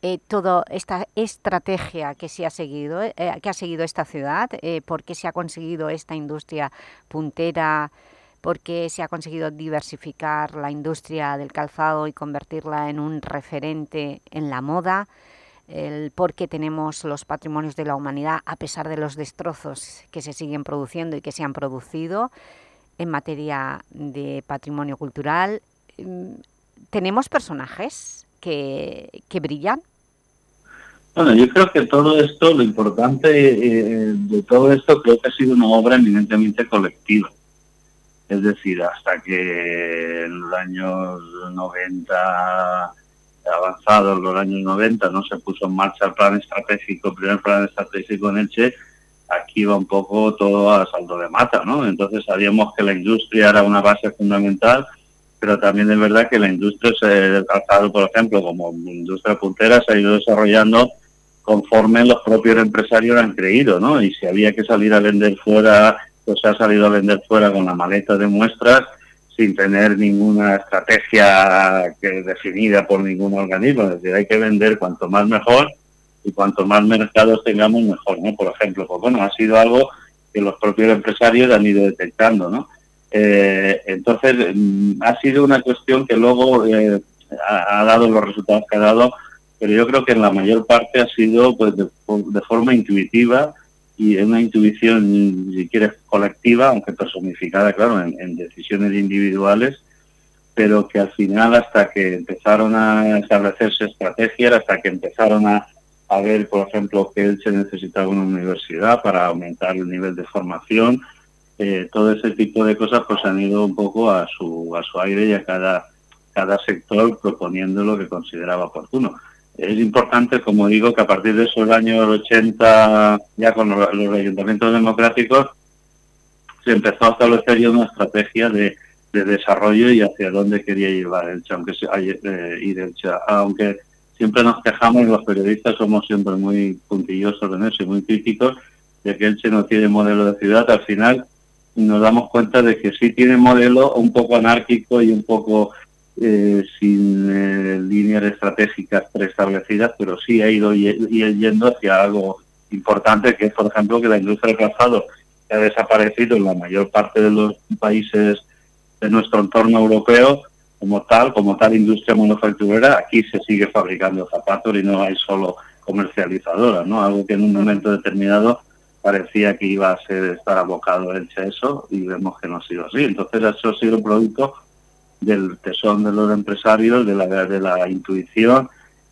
Eh, toda esta estrategia que se ha seguido, eh, que ha seguido esta ciudad, por qué se ha conseguido esta industria puntera, por qué se ha conseguido diversificar la industria del calzado y convertirla en un referente en la moda, el por qué tenemos los patrimonios de la humanidad a pesar de los destrozos que se siguen produciendo y que se han producido en materia de patrimonio cultural. Mm, ¿Tenemos personajes que, que brillan? Bueno, yo creo que todo esto, lo importante eh, de todo esto, creo que ha sido una obra eminentemente colectiva. Es decir, hasta que en los años 90 avanzados, los años 90, no se puso en marcha el plan estratégico, el primer plan estratégico en Elche, aquí iba un poco todo a saldo de mata, ¿no? Entonces sabíamos que la industria era una base fundamental, pero también es verdad que la industria se ha calzado, por ejemplo, como industria puntera, se ha ido desarrollando conforme los propios empresarios han creído, ¿no? Y si había que salir a vender fuera, pues ha salido a vender fuera con la maleta de muestras sin tener ninguna estrategia que definida por ningún organismo. Es decir, hay que vender cuanto más mejor y cuanto más mercados tengamos mejor, ¿no? Por ejemplo, pues bueno, ha sido algo que los propios empresarios han ido detectando, ¿no? Eh, entonces, mm, ha sido una cuestión que luego eh, ha, dado los resultados que ha dado, pero yo creo que en la mayor parte ha sido pues de, forma intuitiva y una intuición, si quieres, colectiva, aunque personificada, claro, en, decisiones individuales, pero que al final, hasta que empezaron a establecerse estrategias, hasta que empezaron a a ver, por ejemplo, que él se necesitaba una universidad para aumentar el nivel de formación. Eh, todo ese tipo de cosas pues han ido un poco a su, a su aire y a cada, cada sector proponiendo lo que consideraba oportuno. Es importante, como digo, que a partir de esos años 80, ya con los, ayuntamientos democráticos, se empezó a establecer ya una estrategia de, de desarrollo y hacia dónde quería llevar el aunque eh, ir el aunque siempre nos quejamos, los periodistas somos siempre muy puntillosos en eso y muy críticos, de que Elche no tiene modelo de ciudad. Al final nos damos cuenta de que sí tiene modelo un poco anárquico y un poco eh, sin eh, líneas estratégicas preestablecidas, pero sí ha ido yendo hacia algo importante, que es, por ejemplo, que la industria del calzado ha desaparecido en la mayor parte de los países de nuestro entorno europeo como tal, como tal industria manufacturera, aquí se sigue fabricando zapatos y no hay solo comercializadoras, ¿no? Algo que en un momento determinado parecía que iba a ser estar abocado en eso y vemos que no ha sido así. Entonces eso ha sido producto del tesón de los empresarios, de la, de la intuición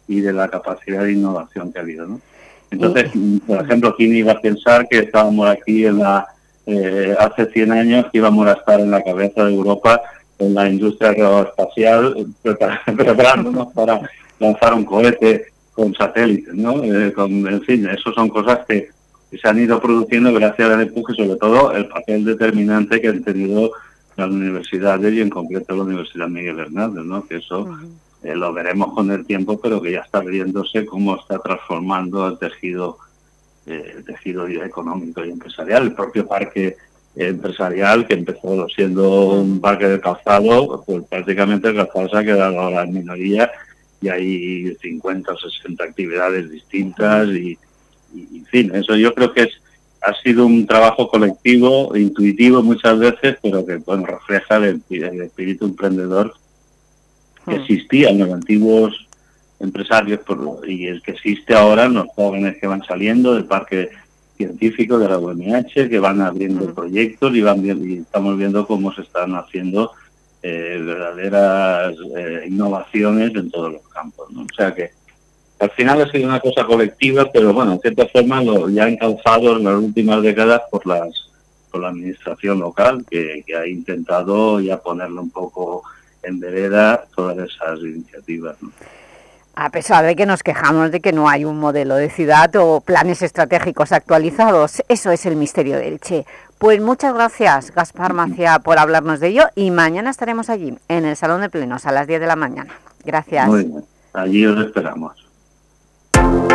y de la capacidad de innovación que ha habido, ¿no? Entonces, por ejemplo, ¿quién iba a pensar que estábamos aquí en la eh, hace 100 años que íbamos a estar en la cabeza de Europa en la industria aeroespacial *laughs* preparándonos para lanzar un cohete con satélites, ¿no? Eh, con, en fin, eso son cosas que, se han ido produciendo gracias al empuje, sobre todo el papel determinante que han tenido las universidades y en concreto la Universidad Miguel Hernández, ¿no? Que eso eh, lo veremos con el tiempo, pero que ya está viéndose cómo está transformando el tejido, eh, el tejido económico y empresarial. El propio parque empresarial que empezó siendo un parque de calzado, pues prácticamente el calzado se ha quedado ahora en minoría y hay 50 o 60 actividades distintas y, en fin, eso yo creo que es ha sido un trabajo colectivo, intuitivo muchas veces, pero que bueno refleja el, espíritu emprendedor que hmm. existía en los antiguos empresarios y el que existe ahora en los jóvenes que van saliendo del parque científicos de la UMH que van abriendo proyectos y, van y estamos viendo cómo se están haciendo eh, verdaderas eh, innovaciones en todos los campos. O sea que al final ha sido una cosa colectiva, pero bueno, en cierta forma lo ya encalzado en las últimas décadas por las por la administración local que, que ha intentado ya ponerle un poco en vereda todas esas iniciativas. ¿no? A pesar de que nos quejamos de que no hay un modelo de ciudad o planes estratégicos actualizados, eso es el misterio del Che. Pues muchas gracias, Gaspar Macia, por hablarnos de ello y mañana estaremos allí, en el Salón de Plenos, a las 10 de la mañana. Gracias. Muy bien, allí os esperamos.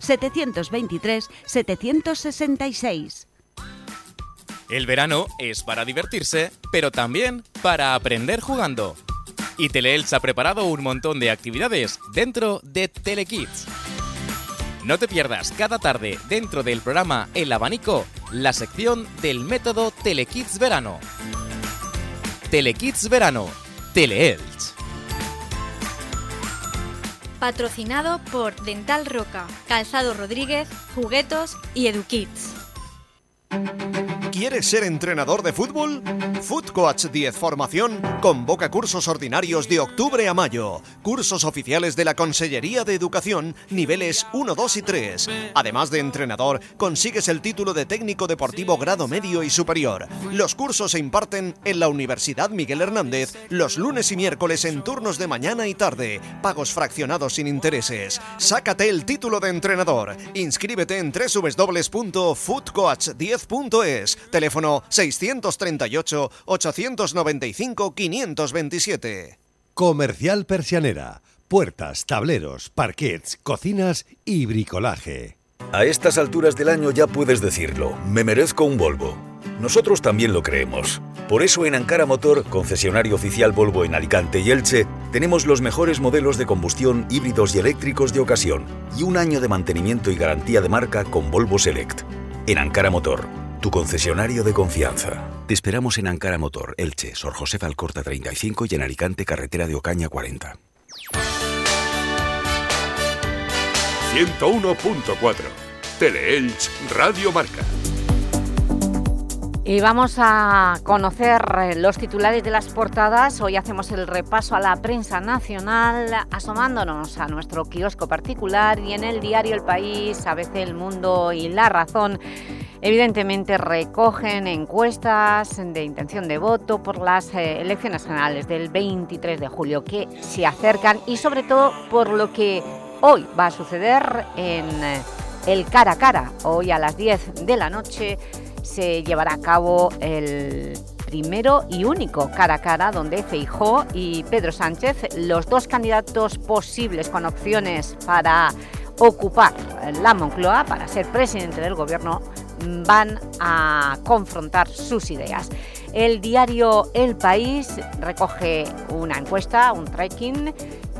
723-766. El verano es para divertirse, pero también para aprender jugando. Y Teleelch ha preparado un montón de actividades dentro de Telekids. No te pierdas cada tarde dentro del programa El Abanico la sección del método Telekids Verano. Telekids Verano, Teleelch. Patrocinado por Dental Roca, Calzado Rodríguez, Juguetos y Edukids. ¿Quieres ser entrenador de fútbol? Food Coach 10 Formación convoca cursos ordinarios de octubre a mayo. Cursos oficiales de la Consellería de Educación, niveles 1, 2 y 3. Además de entrenador, consigues el título de técnico deportivo grado medio y superior. Los cursos se imparten en la Universidad Miguel Hernández los lunes y miércoles en turnos de mañana y tarde. Pagos fraccionados sin intereses. Sácate el título de entrenador. Inscríbete en www.foodcoach10.es. Teléfono 638-895-527. Comercial Persianera. Puertas, tableros, parquets, cocinas y bricolaje. A estas alturas del año ya puedes decirlo, me merezco un Volvo. Nosotros también lo creemos. Por eso en Ankara Motor, concesionario oficial Volvo en Alicante y Elche, tenemos los mejores modelos de combustión híbridos y eléctricos de ocasión y un año de mantenimiento y garantía de marca con Volvo Select. En Ankara Motor, tu concesionario de confianza. Te esperamos en Ankara Motor, Elche, Sor José Alcorta 35 y en Alicante, carretera de Ocaña 40. 101.4 Teleelch Radio Marca. Y vamos a conocer eh, los titulares de las portadas. Hoy hacemos el repaso a la prensa nacional, asomándonos a nuestro kiosco particular y en el diario El País, a veces El Mundo y La Razón. Evidentemente recogen encuestas de intención de voto por las eh, elecciones generales del 23 de julio que se acercan y sobre todo por lo que hoy va a suceder en eh, el cara a cara. Hoy a las 10 de la noche se llevará a cabo el primero y único cara a cara donde Feijó y Pedro Sánchez, los dos candidatos posibles con opciones para ocupar la Moncloa, para ser presidente del gobierno, van a confrontar sus ideas. El diario El País recoge una encuesta, un tracking,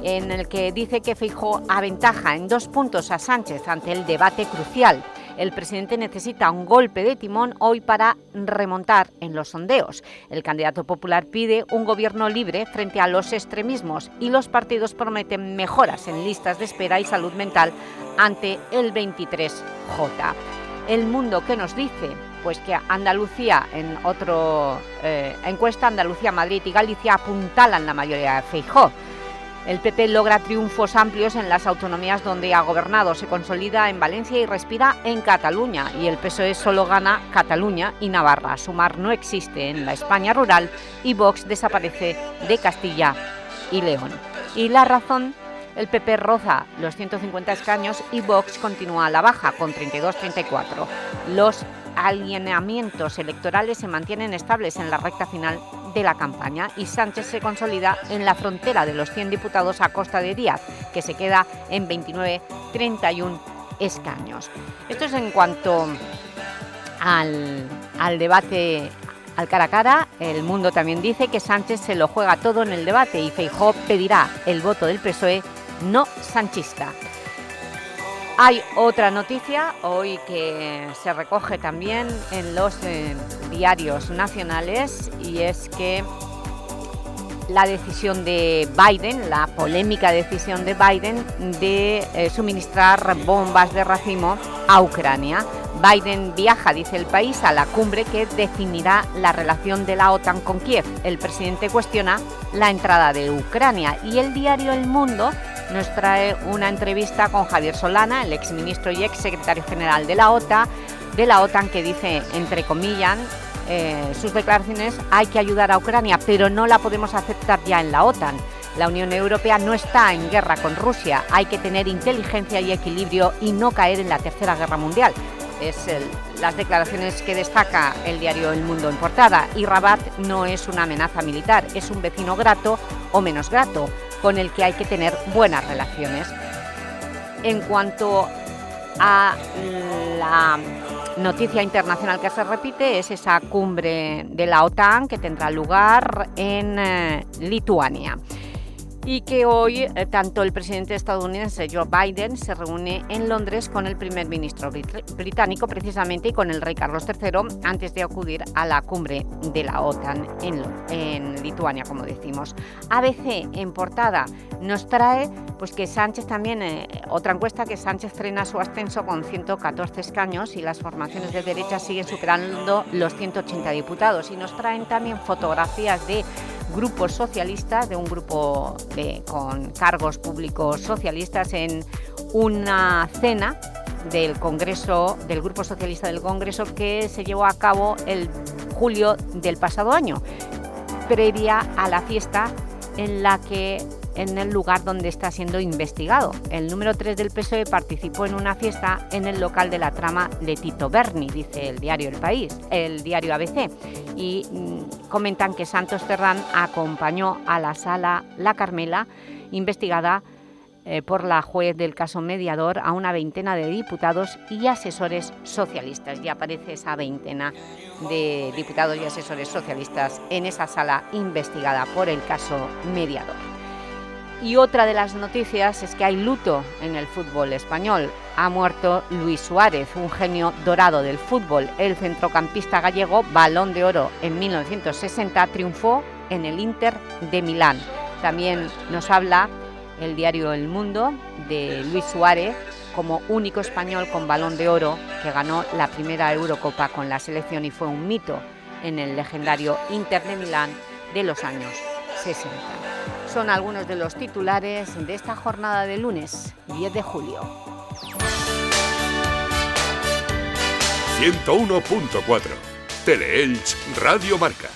en el que dice que Feijó aventaja en dos puntos a Sánchez ante el debate crucial. El presidente necesita un golpe de timón hoy para remontar en los sondeos. El candidato popular pide un gobierno libre frente a los extremismos y los partidos prometen mejoras en listas de espera y salud mental ante el 23J. El Mundo, ¿qué nos dice? Pues que Andalucía, en otra eh, encuesta, Andalucía, Madrid y Galicia apuntalan la mayoría de Feijó. El PP logra triunfos amplios en las autonomías donde ha gobernado, se consolida en Valencia y respira en Cataluña, y el PSOE solo gana Cataluña y Navarra. Sumar no existe en la España rural y Vox desaparece de Castilla y León. Y la razón, el PP roza los 150 escaños y Vox continúa a la baja con 32-34. Los alineamientos electorales se mantienen estables en la recta final de la campaña y Sánchez se consolida en la frontera de los 100 diputados a costa de Díaz, que se queda en 29-31 escaños. Esto es en cuanto al, al debate al cara a cara, el mundo también dice que Sánchez se lo juega todo en el debate y Feijóo pedirá el voto del PSOE no sanchista. Hay otra noticia hoy que se recoge también en los eh, diarios nacionales y es que la decisión de Biden, la polémica decisión de Biden de eh, suministrar bombas de racimo a Ucrania. Biden viaja, dice el país, a la cumbre que definirá la relación de la OTAN con Kiev. El presidente cuestiona la entrada de Ucrania y el diario El Mundo nos trae una entrevista con Javier Solana, el exministro y exsecretario general de la OTAN, de la OTAN que dice, entre comillas, eh, sus declaraciones, hay que ayudar a Ucrania, pero no la podemos aceptar ya en la OTAN. La Unión Europea no está en guerra con Rusia, hay que tener inteligencia y equilibrio y no caer en la Tercera Guerra Mundial. Es las declaraciones que destaca el diario El Mundo en portada. Y Rabat no es una amenaza militar, es un vecino grato o menos grato, con el que hay que tener buenas relaciones. En cuanto a la noticia internacional que se repite, es esa cumbre de la OTAN que tendrá lugar en eh, Lituania y que hoy eh, tanto el presidente estadounidense Joe Biden se reúne en Londres con el primer ministro británico precisamente y con el rey Carlos III antes de acudir a la cumbre de la OTAN en, en Lituania, como decimos. ABC en portada nos trae pues que Sánchez también, eh, otra encuesta que Sánchez frena su ascenso con 114 escaños y las formaciones de derecha siguen superando los 180 diputados y nos traen también fotografías de grupos socialistas, de un grupo con cargos públicos socialistas en una cena del Congreso, del Grupo Socialista del Congreso que se llevó a cabo el julio del pasado año, previa a la fiesta en la que en el lugar donde está siendo investigado. El número 3 del PSOE participó en una fiesta en el local de la trama de Tito Berni, dice el diario El País, el diario ABC, y mm, comentan que Santos Terrán acompañó a la sala La Carmela, investigada eh, por la juez del caso mediador a una veintena de diputados y asesores socialistas. Y aparece esa veintena de diputados y asesores socialistas en esa sala investigada por el caso mediador. Y otra de las noticias es que hay luto en el fútbol español. Ha muerto Luis Suárez, un genio dorado del fútbol. El centrocampista gallego, balón de oro en 1960, triunfó en el Inter de Milán. También nos habla el diario El Mundo de Luis Suárez como único español con balón de oro que ganó la primera Eurocopa con la selección y fue un mito en el legendario Inter de Milán de los años 60 son algunos de los titulares de esta jornada de lunes, 10 de julio. 101.4 Teleelch Radio Marca